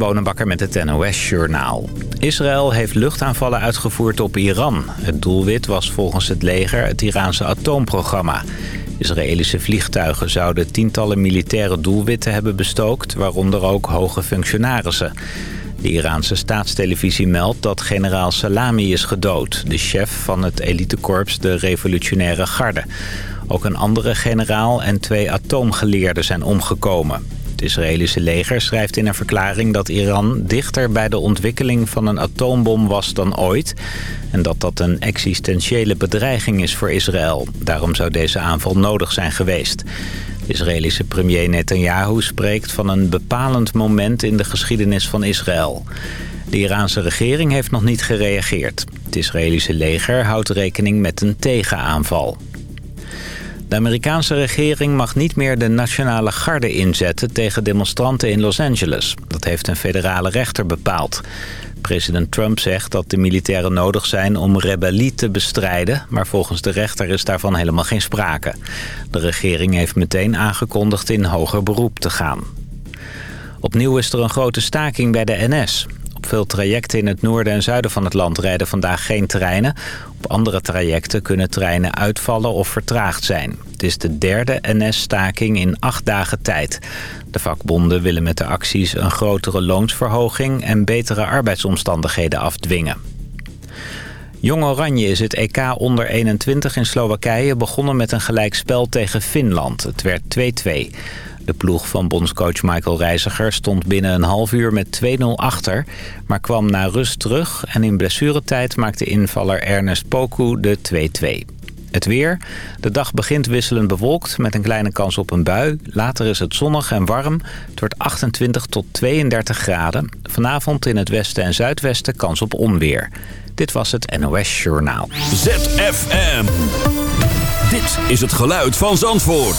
Bonenbakker met het NOS Journaal. Israël heeft luchtaanvallen uitgevoerd op Iran. Het doelwit was volgens het leger het Iraanse atoomprogramma. Israëlische vliegtuigen zouden tientallen militaire doelwitten hebben bestookt... waaronder ook hoge functionarissen. De Iraanse staatstelevisie meldt dat generaal Salami is gedood... de chef van het elitekorps de revolutionaire garde. Ook een andere generaal en twee atoomgeleerden zijn omgekomen. Het Israëlische leger schrijft in een verklaring dat Iran dichter bij de ontwikkeling van een atoombom was dan ooit. En dat dat een existentiële bedreiging is voor Israël. Daarom zou deze aanval nodig zijn geweest. Israëlische premier Netanyahu spreekt van een bepalend moment in de geschiedenis van Israël. De Iraanse regering heeft nog niet gereageerd. Het Israëlische leger houdt rekening met een tegenaanval. De Amerikaanse regering mag niet meer de nationale garde inzetten tegen demonstranten in Los Angeles. Dat heeft een federale rechter bepaald. President Trump zegt dat de militairen nodig zijn om rebellie te bestrijden... maar volgens de rechter is daarvan helemaal geen sprake. De regering heeft meteen aangekondigd in hoger beroep te gaan. Opnieuw is er een grote staking bij de NS. Op veel trajecten in het noorden en zuiden van het land rijden vandaag geen treinen. Op andere trajecten kunnen treinen uitvallen of vertraagd zijn. Het is de derde NS-staking in acht dagen tijd. De vakbonden willen met de acties een grotere loonsverhoging... en betere arbeidsomstandigheden afdwingen. Jong Oranje is het EK onder 21 in Slowakije begonnen met een gelijkspel tegen Finland. Het werd 2-2. De ploeg van bondscoach Michael Reiziger stond binnen een half uur met 2-0 achter... maar kwam na rust terug en in blessuretijd maakte invaller Ernest Poku de 2-2. Het weer. De dag begint wisselend bewolkt met een kleine kans op een bui. Later is het zonnig en warm. Het wordt 28 tot 32 graden. Vanavond in het westen en zuidwesten kans op onweer. Dit was het NOS Journaal. ZFM. Dit is het geluid van Zandvoort.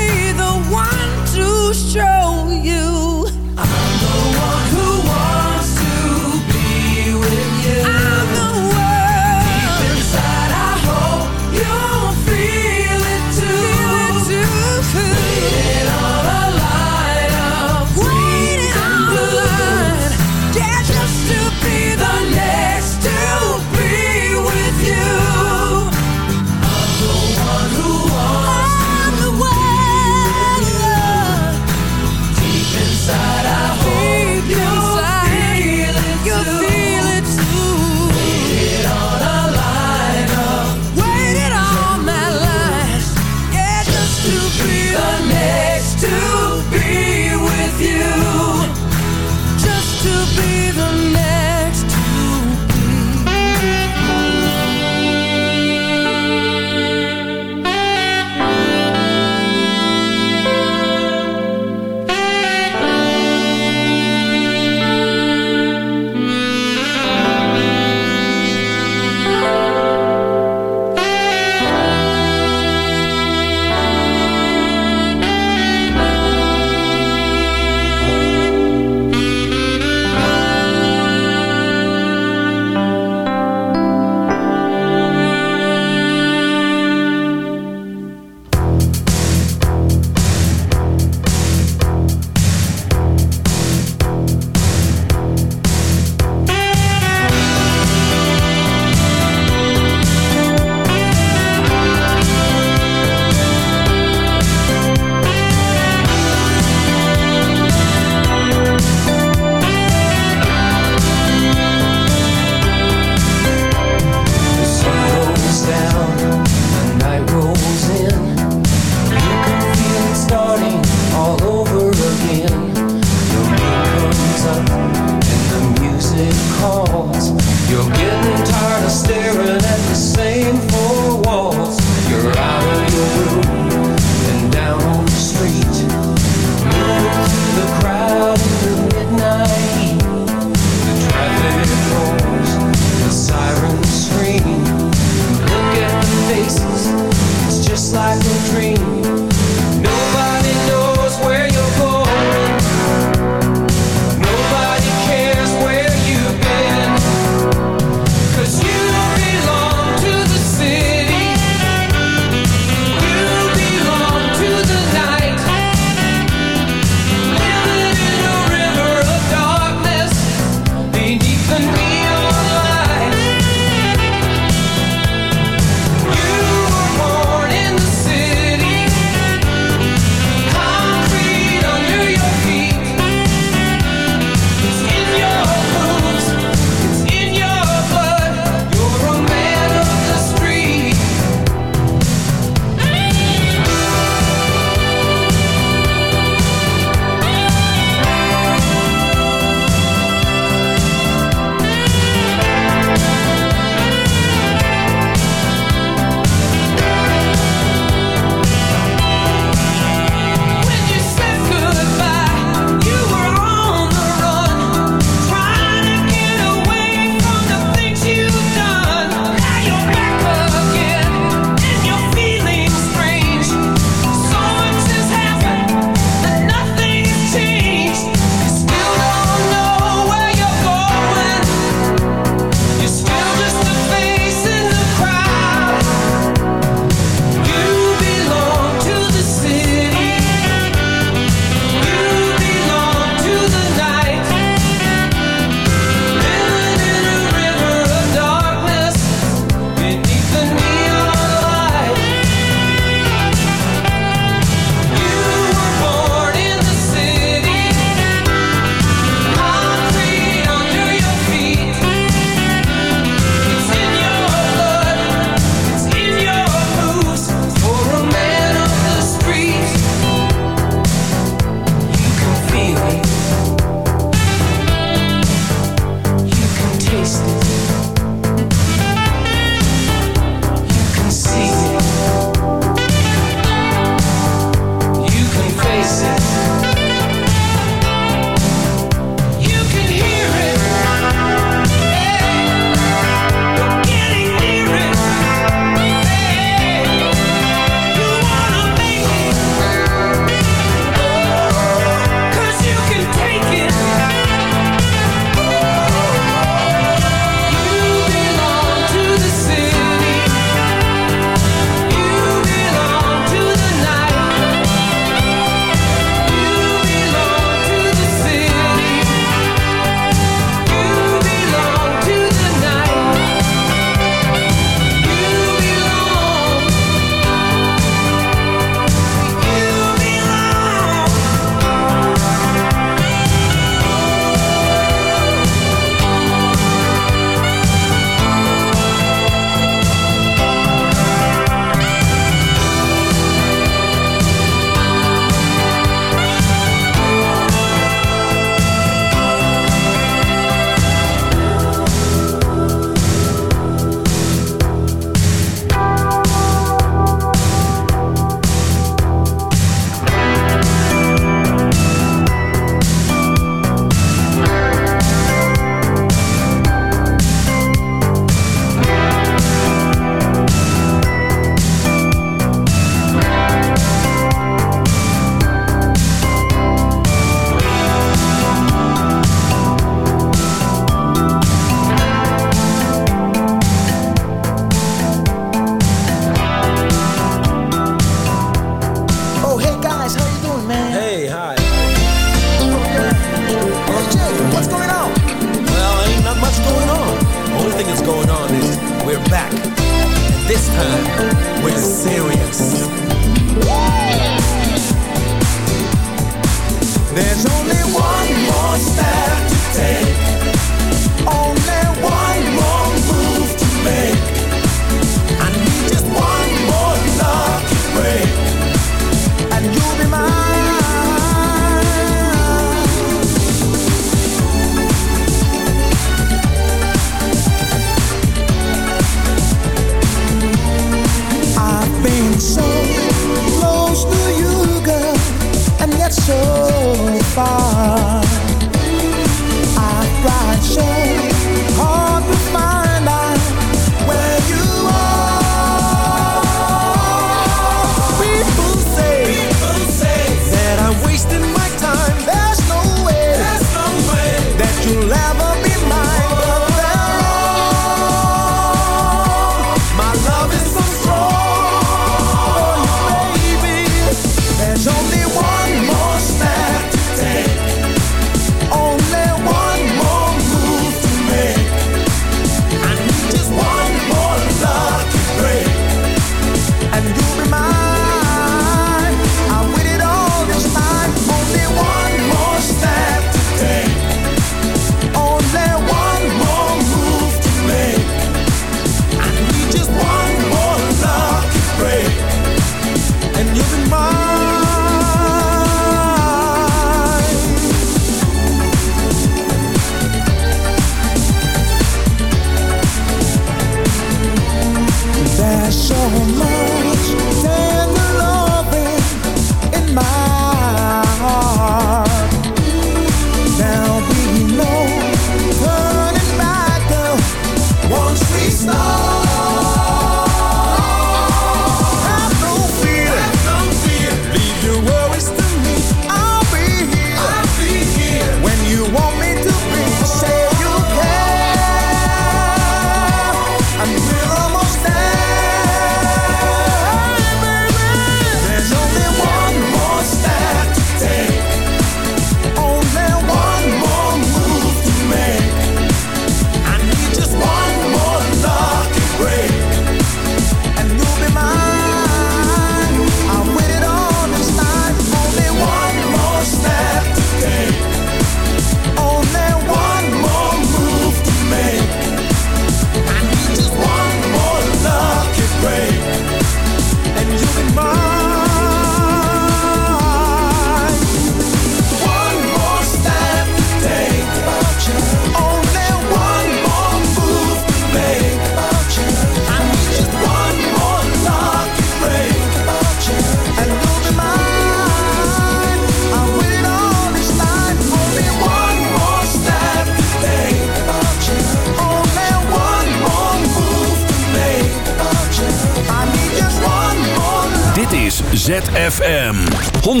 106.9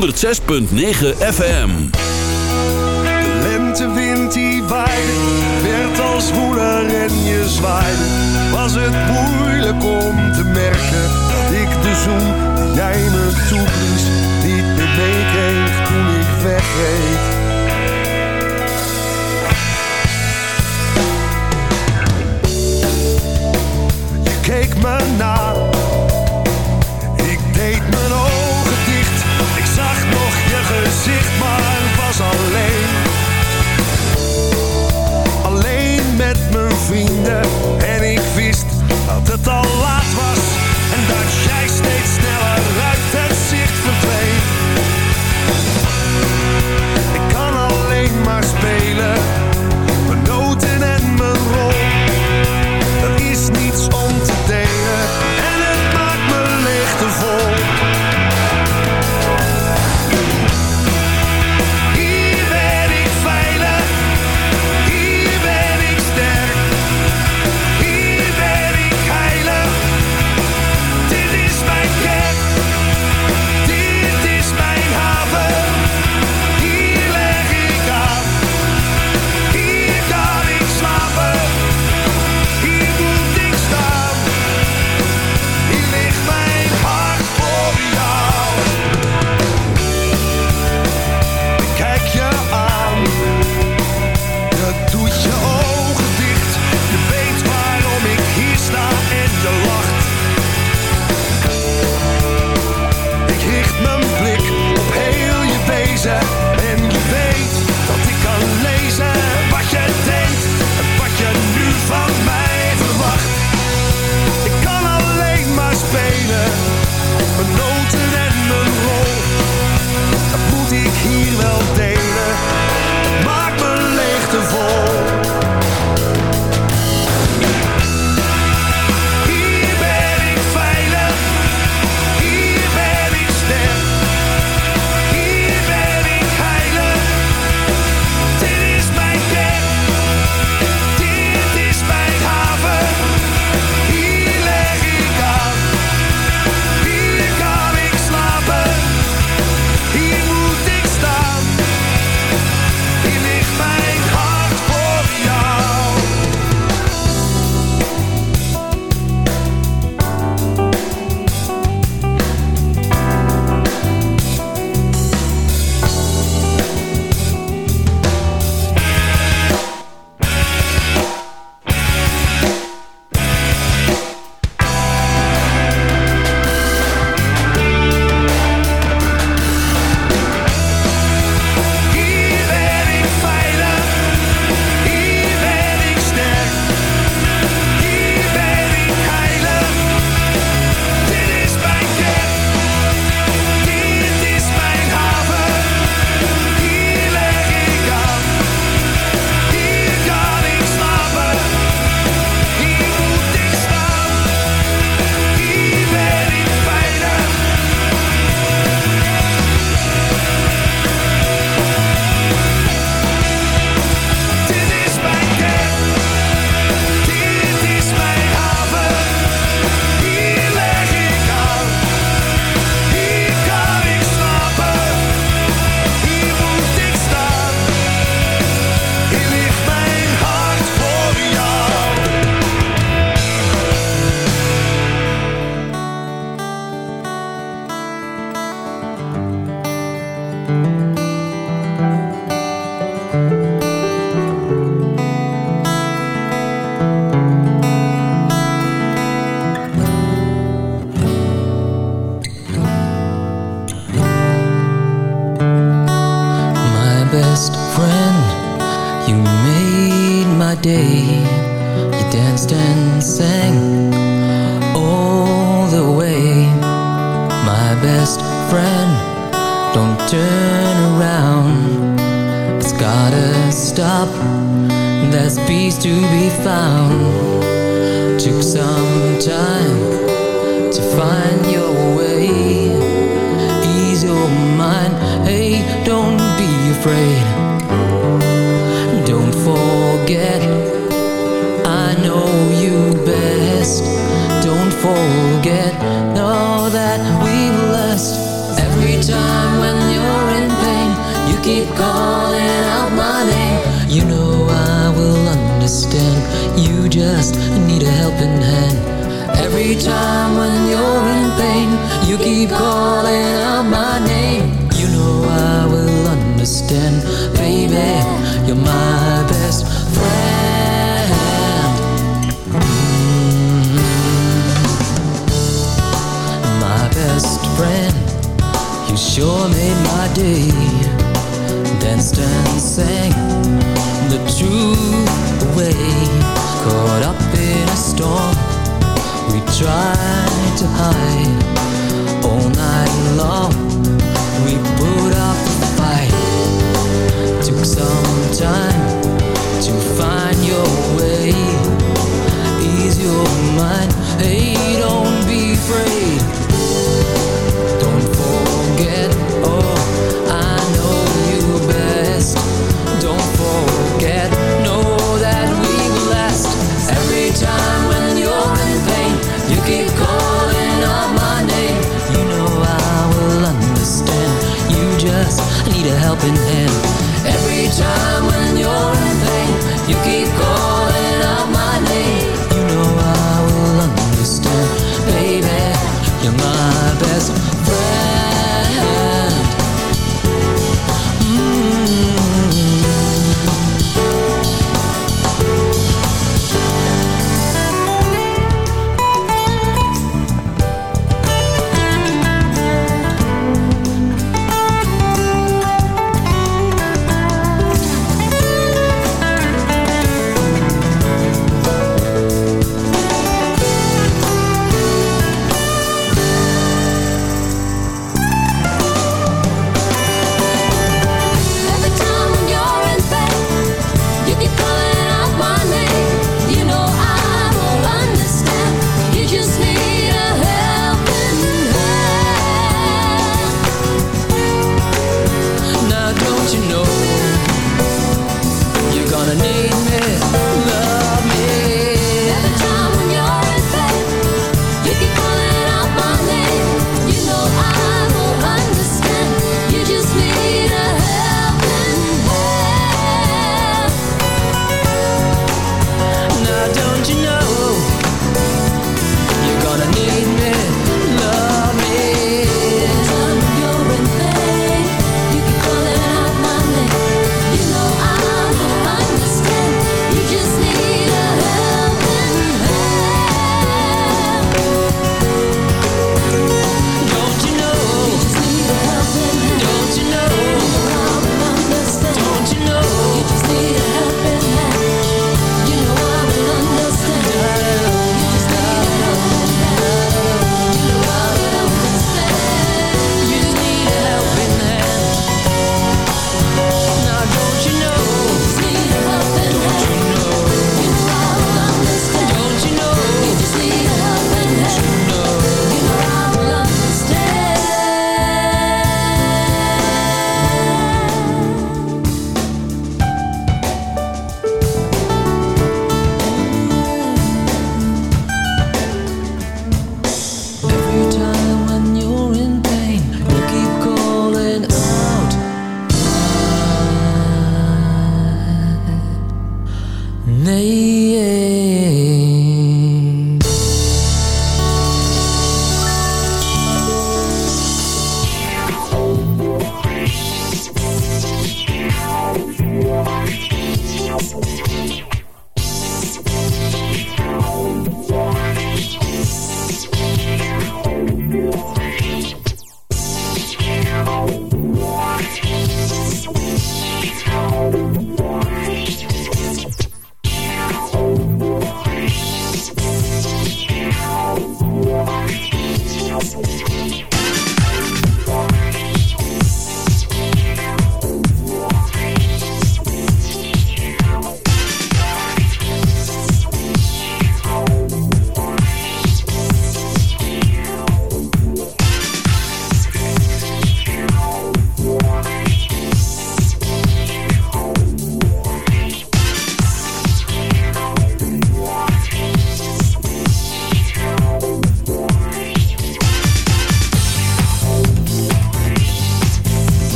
FM. De lentewind die waaide, werd als woeler en je zwaaide. Was het moeilijk om te merken dat ik de zoen die jij me toeblies niet meer meekreeg toen ik wegreed. Je keek me na steeds sneller. You know. You're gonna need me,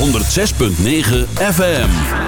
106.9 FM.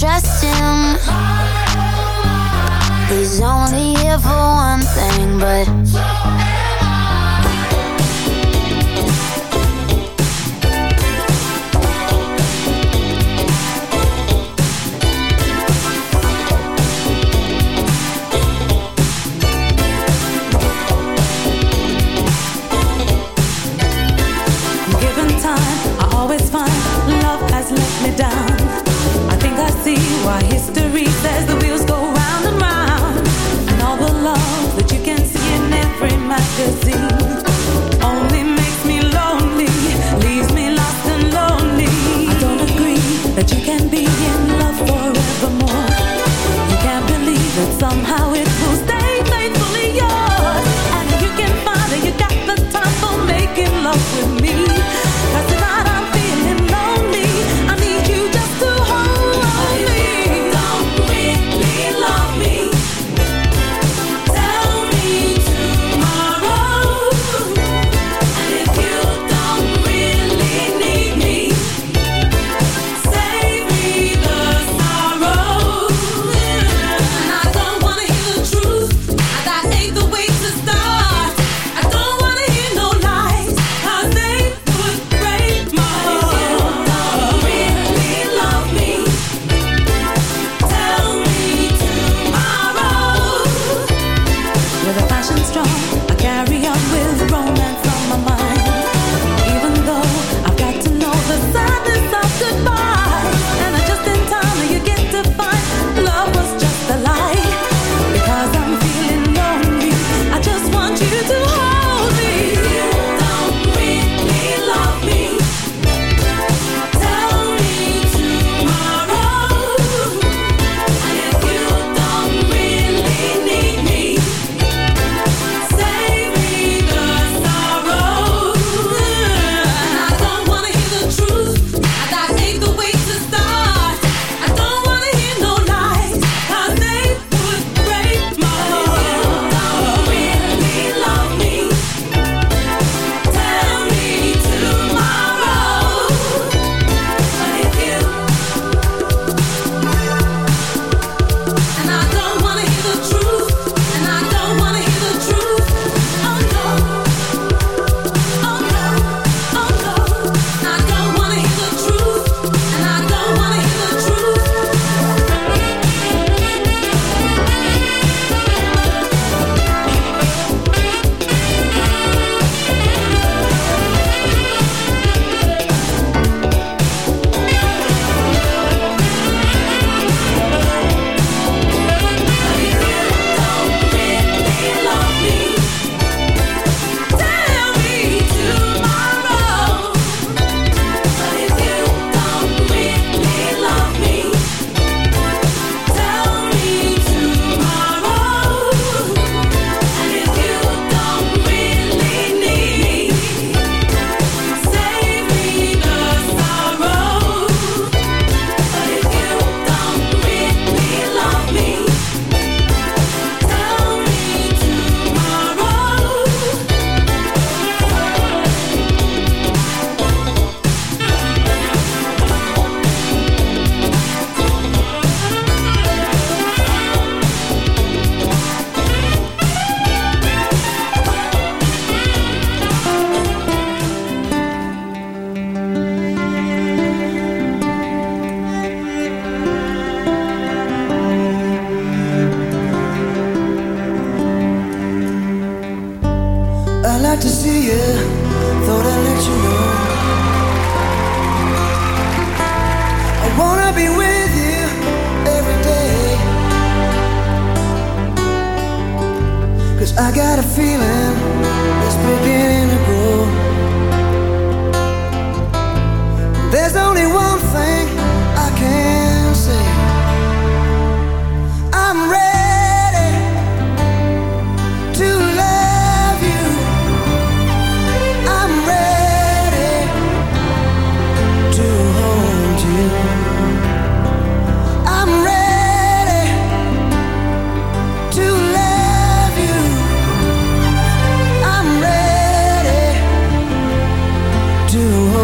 Trust him. He's only here for one thing, but. Given time, I always find love has let me down. See why history says the wheels go round and round. And all the love that you can see in every magazine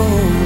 Oh.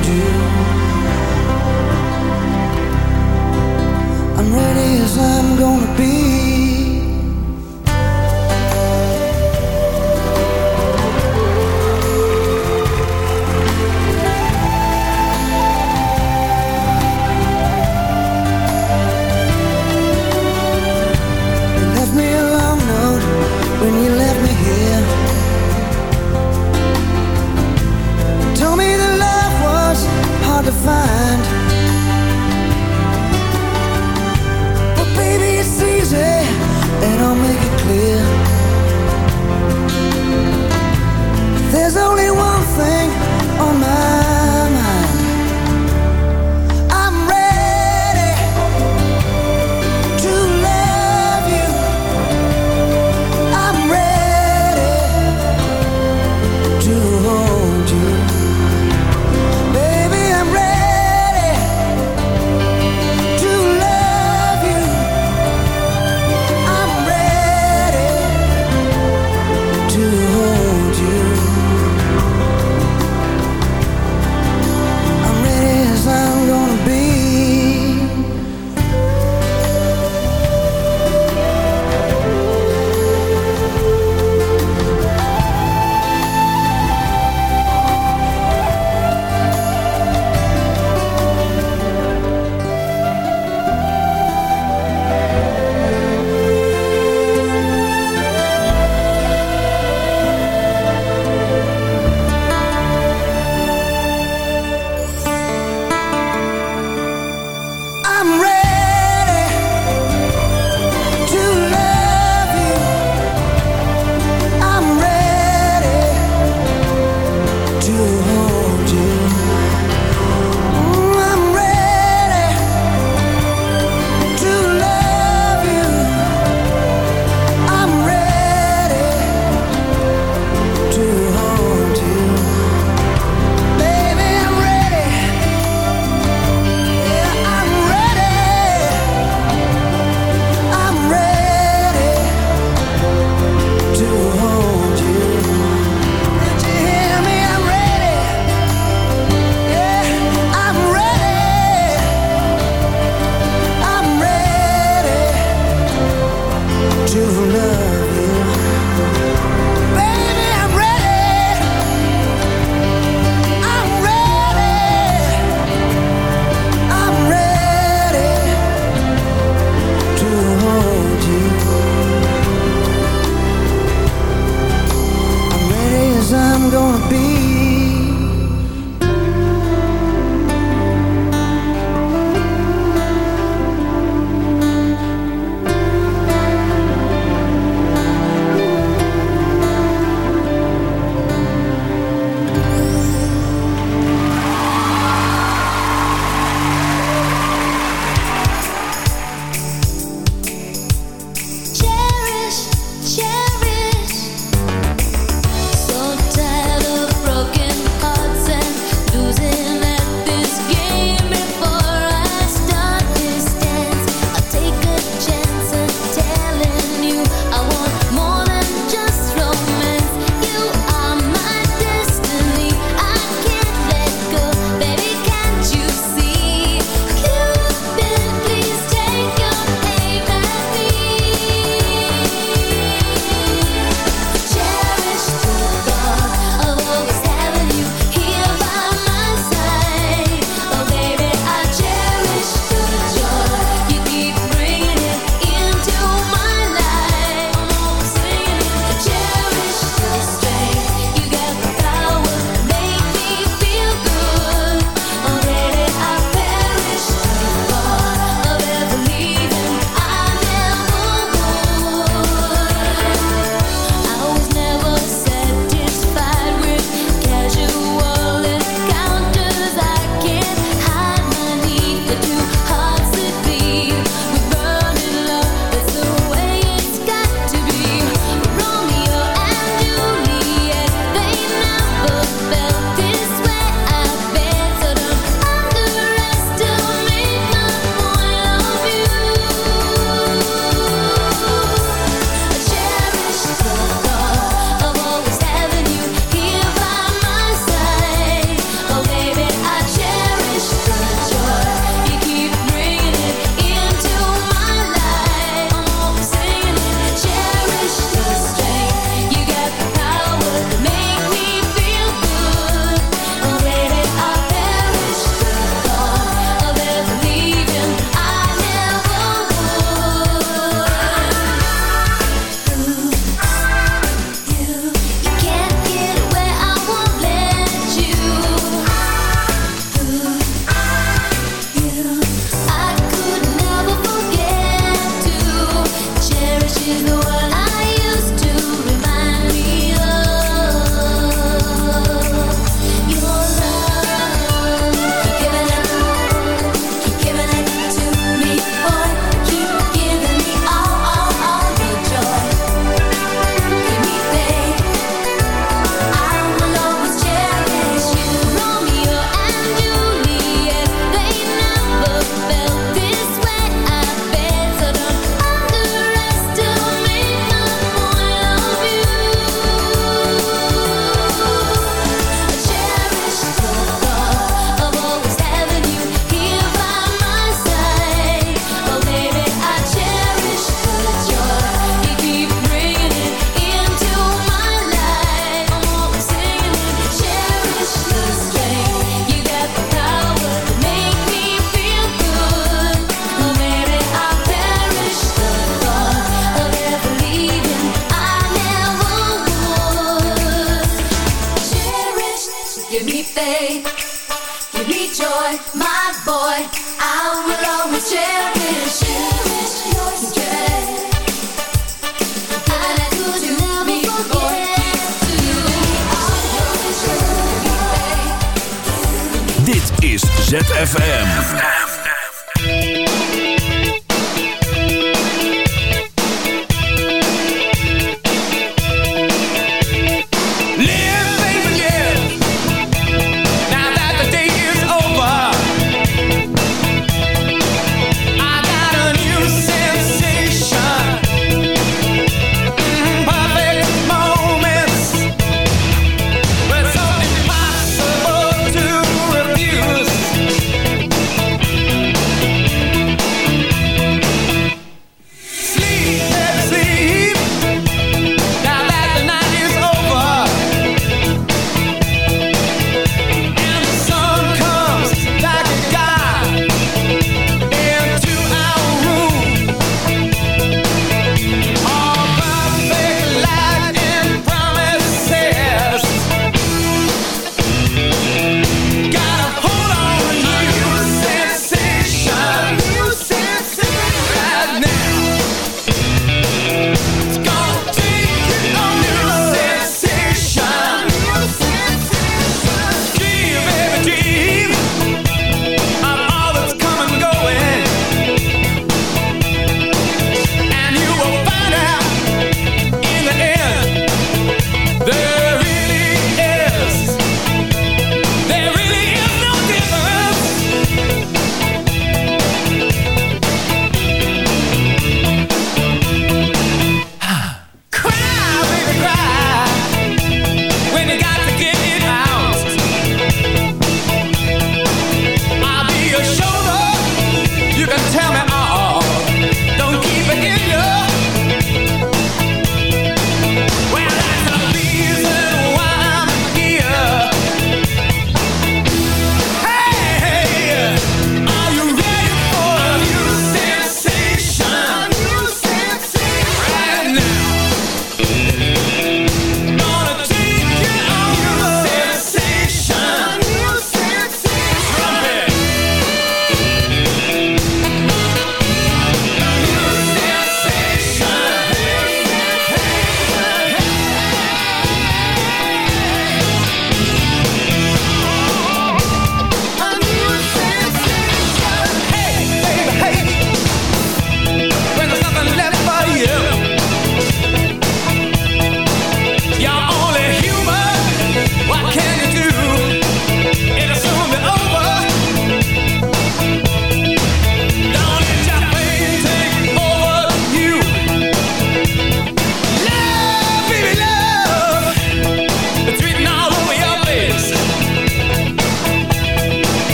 you know